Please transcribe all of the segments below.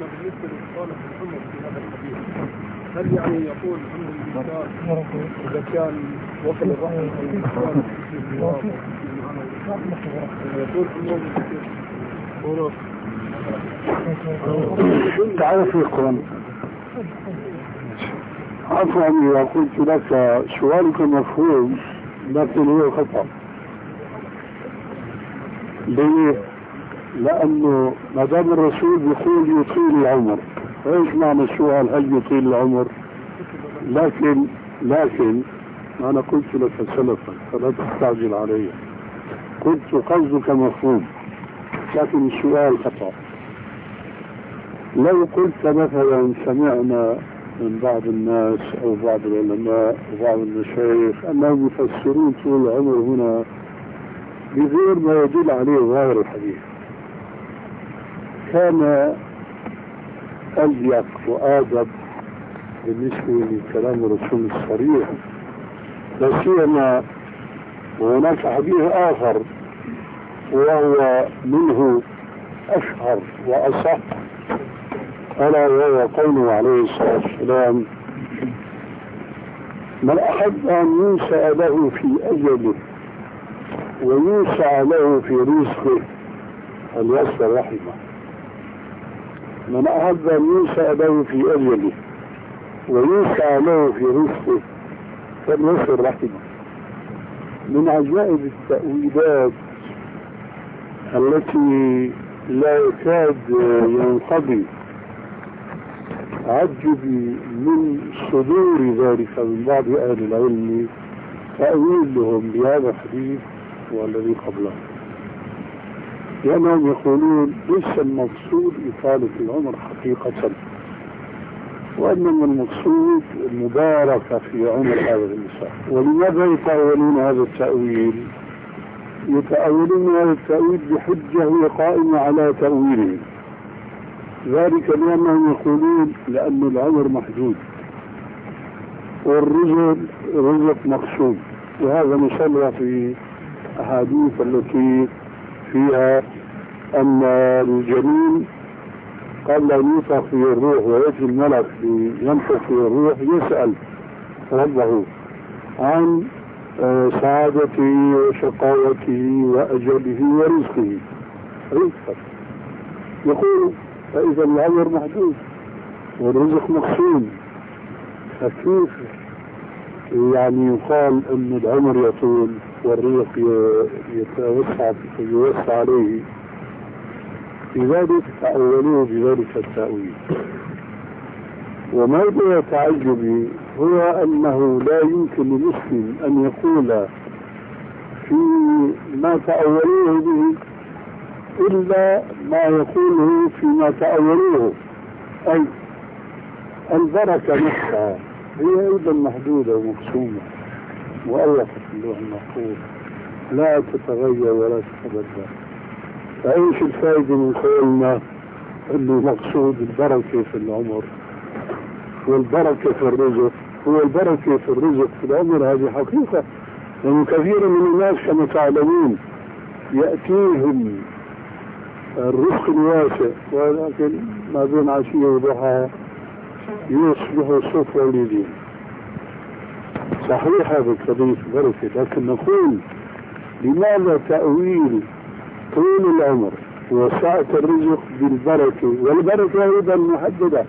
شيخنا بالنسبة لصالح محمد في هذا الحديث هل يعني يقول عند الإنسان إذا كان وصل الرحم يقول انه تعرف القرآن. عفوا إذا قلت لك سؤالك مفهوم لكن هو خطأ. ليه؟ لأنه ما دام الرسول يقول يطيل العمر. إيش معنى السؤال؟ هل يطيل العمر؟ لكن لكن أنا قلت لك سلفا فلا تستعجل علي. قلت قصدك مفهوم لكن السؤال خطأ. لو قلت مثلا سمعنا من بعض الناس أو بعض العلماء وبعض المشايخ أنهم يفسرون طول العمر هنا بغير ما يدل عليه ظاهر الحديث. كان أليق وآدب بالنسبة لكلام الرسول الصريح لا سيما وهناك حديث آخر وهو منه أشهر وأصح ألا وهو قوله عليه الصلاة والسلام من أحب أن ينسى له في أجله ويوسع له في رزقه فليصل رحمه. من أحب أن ينسى له في أجله ويوسع له في رزقه. فليصل رحمه. من عجائب التأويلات التي لا يكاد ينقضي عجبي من صدور ذلك من بعض أهل العلم تأويل لهم بهذا الحديث والذي قبله. لأنهم يقولون ليس المقصود إطالة العمر حقيقة وإنما المقصود المباركة في عمر هذا الإنسان. ولماذا يتأولون هذا التأويل؟ يتأولون هذا التأويل بحجة هي قائمة على تأويلهم ذلك لأنهم يقولون لأن العمر محدود والرزق رزق مقسوم وهذا نشرها في أحاديث التي فيها أن الجنين قبل أن ينفخ فيه الروح ويأتي الملك لينفخ فيه الروح يسأل ربه عن سعادته وشقاوته وأجله ورزقه. رزقا يقول فإذا العمر محدود والرزق مقسوم. فكيف؟ يعني يقال أن العمر يطول والرزق يتوسع يوسع عليه. لذلك تأولوه بذلك التأويل. وموضوع تعجبي هو أنه لا يمكن لمسلم أن يقول في ما تأولوه به إلا ما يقوله فيما تأولوه. أي البركة نفسها. هي أيضا محدودة ومقسومة مؤلفة في اللوح المحفوظ. لا تتغير ولا تتبدل. فأيش الفائدة من قولنا أنه مقصود البركة في العمر. والبركة في الرزق. هو البركة في الرزق في العمر هذه حقيقة. لأن كثير من الناس كما تعلمون يأتيهم الرزق الواسع. ولكن ما بين عشية وضحى يصبح صف وليدين صحيح هذا الحديث بركة لكن نقول لماذا تأويل طول العمر وسعة الرزق بالبركة؟ والبركة أيضا محددة.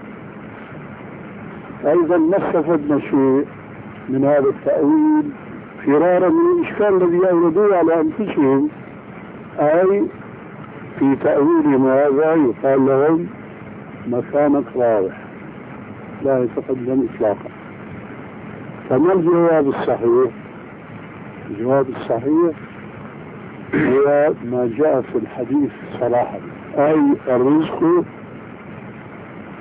أيضا ما استفدنا شيء من هذا التأويل فرارا من الإشكال الذي أوردوه على أنفسهم أي في تأويلهم هذا يقال لهم مكانك واضح لا يتقدم إطلاقا. فما الجواب الصحيح؟ الجواب الصحيح هو ما جاء في الحديث صراحة أي الرزق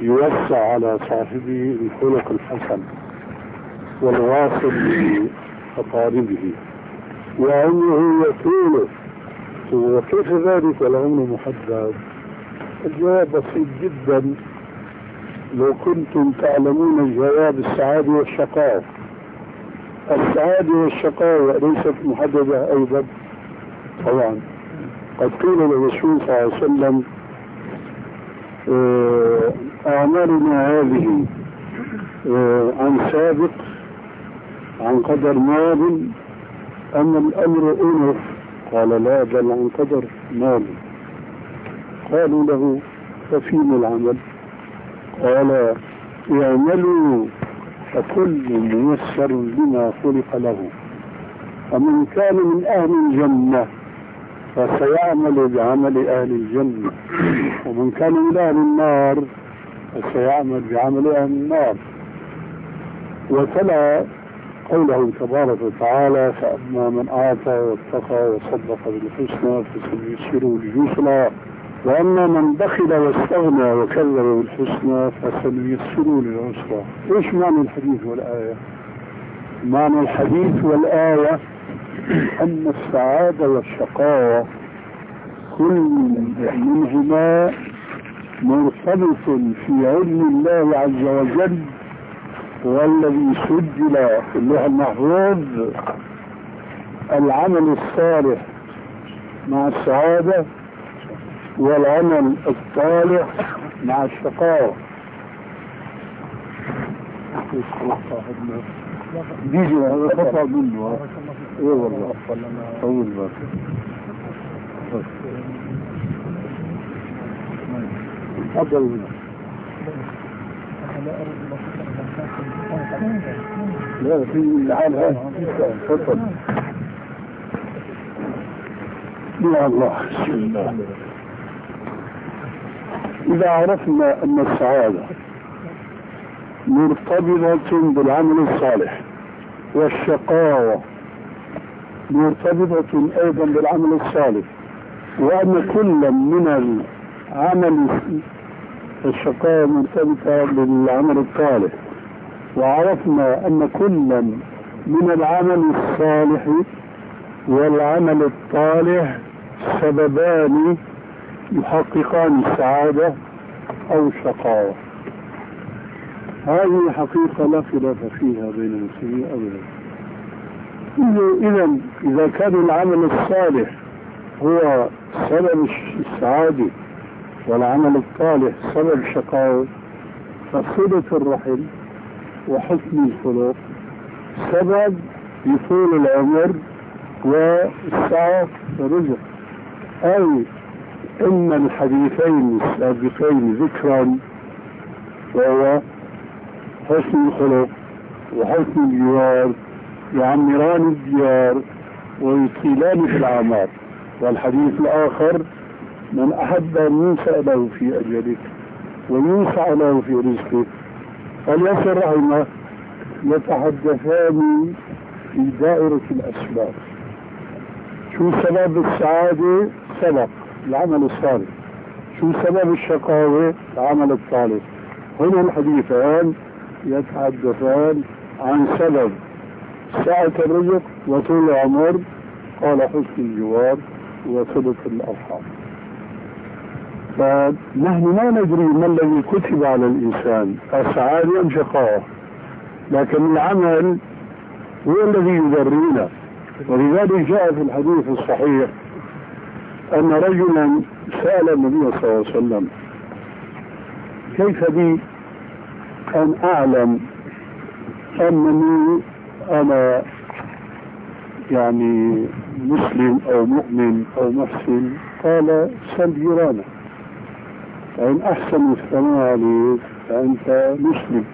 يوسع على صاحبه الخلق الحسن والواصل لأقاربه وعمره يطول وكيف ذلك؟ والعمر محدد الجواب بسيط جدا. لو كنتم تعلمون الجواب السعادة والشقاء. السعادة والشقاء ليست محددة أيضا. طبعا. قد قيل للرسول صلى الله عليه وسلم آه أعمالنا هذه آه، عن سابق عن قدر ماض أم الأمر أنف؟ قال لا بل عن قدر ماض قالوا له ففيما العمل؟ قال اعملوا فكل ميسر لما خلق له. فمن كان من أهل الجنة فسيعمل بعمل أهل الجنة. ومن كان من أهل النار فسيعمل بعمل أهل النار. وتلا قوله تبارك وتعالى فأما من أعطى واتقى وصدق بالحسنى فسنيسره لليسرى وأما من بخل واستغنى وكذب بالحسنى فسنيسره للعسرى إيش معنى الحديث والآية؟ معنى الحديث والآية أن السعادة والشقاوة كل منهما مرتبط في علم الله عز وجل والذي سجل في اللوح المحفوظ العمل الصالح مع السعادة والعمل الصالح مع الشقاوة. بيجي هذا خطأ منه إيه والله. طول بالك تفضل. هنا لا في العال هذا. تفضل. يا الله. بسم الله. إذا عرفنا أن السعادة مرتبطة بالعمل الصالح والشقاوة مرتبطة أيضا بالعمل الصالح وأن كل من العمل الشقاوة مرتبطة بالعمل الصالح. وعرفنا أن كل من العمل الصالح والعمل الطالح سببان يحققان السعادة أو الشقاوة هذه حقيقة لا خلاف فيها بين المسلمين أبدا. إذا إذا كان العمل الصالح هو سبب السعادة والعمل الصالح سبب الشقاوة فصلة الرحم وحسن الخلق سبب لطول العمر والسعة والرزق أي إن الحديثين السابقين ذكرا وهو حسن الخلق وحسن الجوار يعمران الديار ويطيلان في الأعمار. والحديث الآخر من أحب أن ينسى له في أجلك وينسع له في رزقك فليصل رحمه يتحدثان في دائرة الأسباب. شو سبب السعادة؟ سبق العمل الصالح. شو سبب الشقاوة؟ العمل الصالح. هنا الحديثان يتحدثان عن سبب. سعة الرزق وطول العمر قال حسن الجوار وصدق الأرحام. فنحن ما ندري ما الذي كتب على الإنسان. السعادة أم شقاوة لكن العمل هو الذي يدرينا. ولذلك جاء في الحديث الصحيح أن رجلا سأل النبي صلى الله عليه وسلم كيف بي أن أعلم أنني أنا يعني مسلم أو مؤمن أو محسن؟ قال سل جيرانك فإن أحسنوا الثناء عليك فأنت مسلم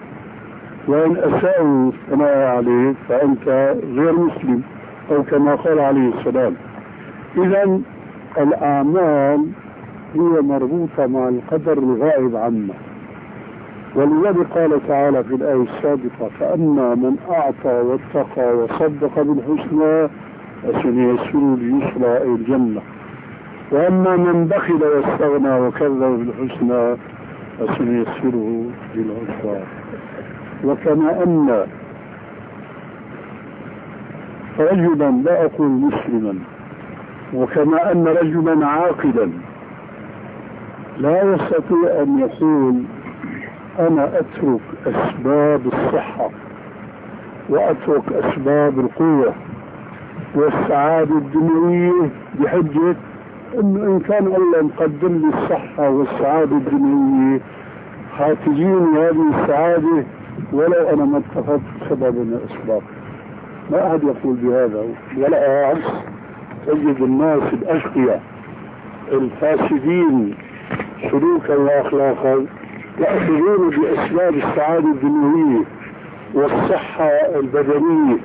وإن أساءوا الثناء عليك فأنت غير مسلم أو كما قال عليه السلام. إذا الأعمال هي مربوطة مع القدر الغائب عنا ولذلك قال تعالى في الآية السابقة فأما من أعطى واتقى وصدق بالحسنى فسنيسره ليسرى أي الجنة. وأما من بخل واستغنى وكذب بالحسنى فسنيسره للعسرى وكما أن رجلا لا أقول مسلما. وكما أن رجلا عاقلا لا يستطيع أن يقول أنا أترك أسباب الصحة وأترك أسباب القوة والسعادة الدنيوية بحجة انه أن كان الله مقدم لي الصحة والسعادة الدنيوية. حافزين لهذه السعادة ولو أنا ما اتخذت سبب من الأسباب. ما أحد يقول بهذا ولا عكس تجد الناس الأشقياء الفاسدين سلوكا وأخلاقا يأخذون بأسباب السعادة الدنيوية والصحة البدنية.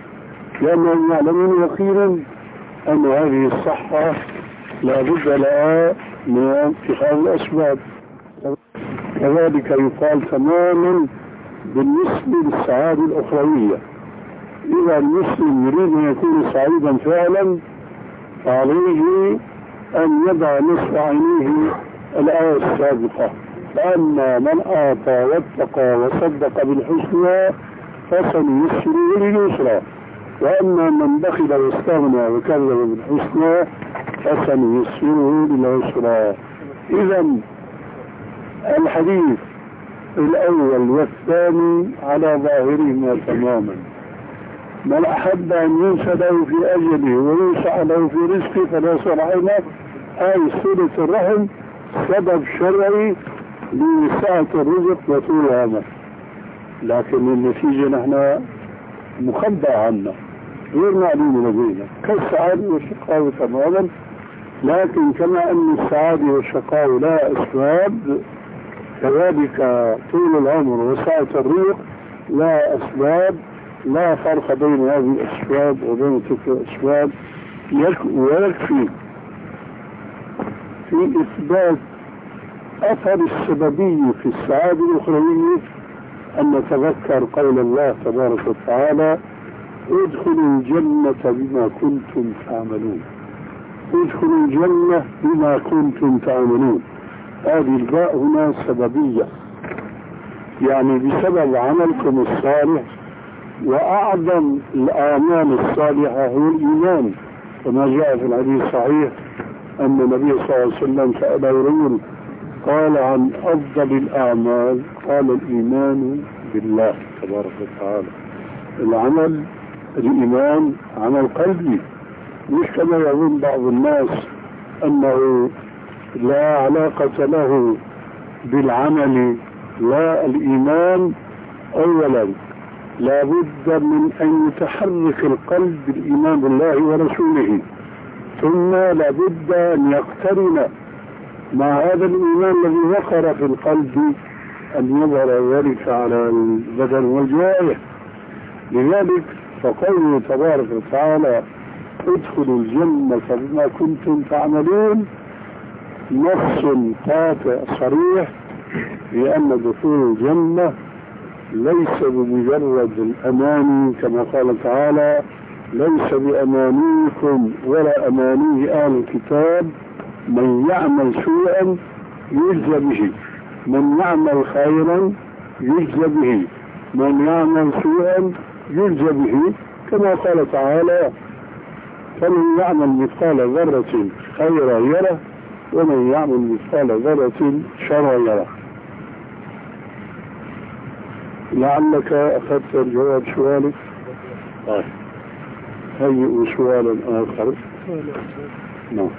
لأنهم يعلمون يقينا أن هذه الصحة لا بد لها من اتخاذ الأسباب. كذلك يقال تماما بالنسبة للسعادة الأخروية. إذا المسلم يريد أن يكون سعيدا فعلا فعليه أن يضع نصف عينيه الآية السابقة. فأما من أعطى واتقى وصدق بالحسنى فسنيسره لليسرى. وأما من بخل واستغنى وكذب بالحسنى فسنيسره للعسرى. إذا الحديث الأول والثاني على ظاهرهما تماما. من أحب أن ينسى له في أجله ويوسع له في رزقه فليصل عينه أي صلة الرحم سبب شرعي لسعة الرزق وطول العمر. لكن النتيجة نحن مخبى عنا. غير معلومة لدينا كالسعادة والشقاوة تماما. لكن كما أن السعادة والشقاوة لا أسباب كذلك طول العمر وسعة الرزق لا أسباب. لا فرق بين هذه الأسباب وبين تلك الأسباب. ويكفي في إثبات أثر السببية في السعادة الأخروية أن نتذكر قول الله تبارك وتعالى ادخلوا الجنة بما كنتم تعملون. ادخلوا الجنة بما كنتم تعملون. هذه الباء هنا سببية. يعني بسبب عملكم الصالح وأعظم الأعمال الصالحة هو الإيمان. كما جاء في الحديث الصحيح أن النبي صلى الله عليه وسلم سأل رجل قال عن أفضل الأعمال قال الإيمان بالله تبارك وتعالى. العمل الإيمان عمل قلبي مش كما يظن بعض الناس أنه لا علاقة له بالعمل لا الإيمان أولا. لا بد من أن يتحرك القلب بالإيمان بالله ورسوله. ثم لا بد أن يقترن مع هذا الإيمان الذي وقر في القلب أن يظهر ذلك على البدن والجوارح. لذلك فقوله تبارك وتعالى ادخلوا الجنة بما كنتم تعملون نص قاطع صريح بأن دخول الجنة ليس بمجرد الأماني كما قال تعالى ليس بأمانيكم ولا أماني أهل الكتاب. من يعمل سوءا يجزى به. من يعمل خيرا يجزى به. من يعمل سوءا يجزى به. كما قال تعالى فمن يعمل مثقال ذرة خيرا يره ومن يعمل مثقال ذرة شرا يره. لعلك أخذت الجواب سؤالك طيب. هيئوا سؤالا آخر؟ نعم.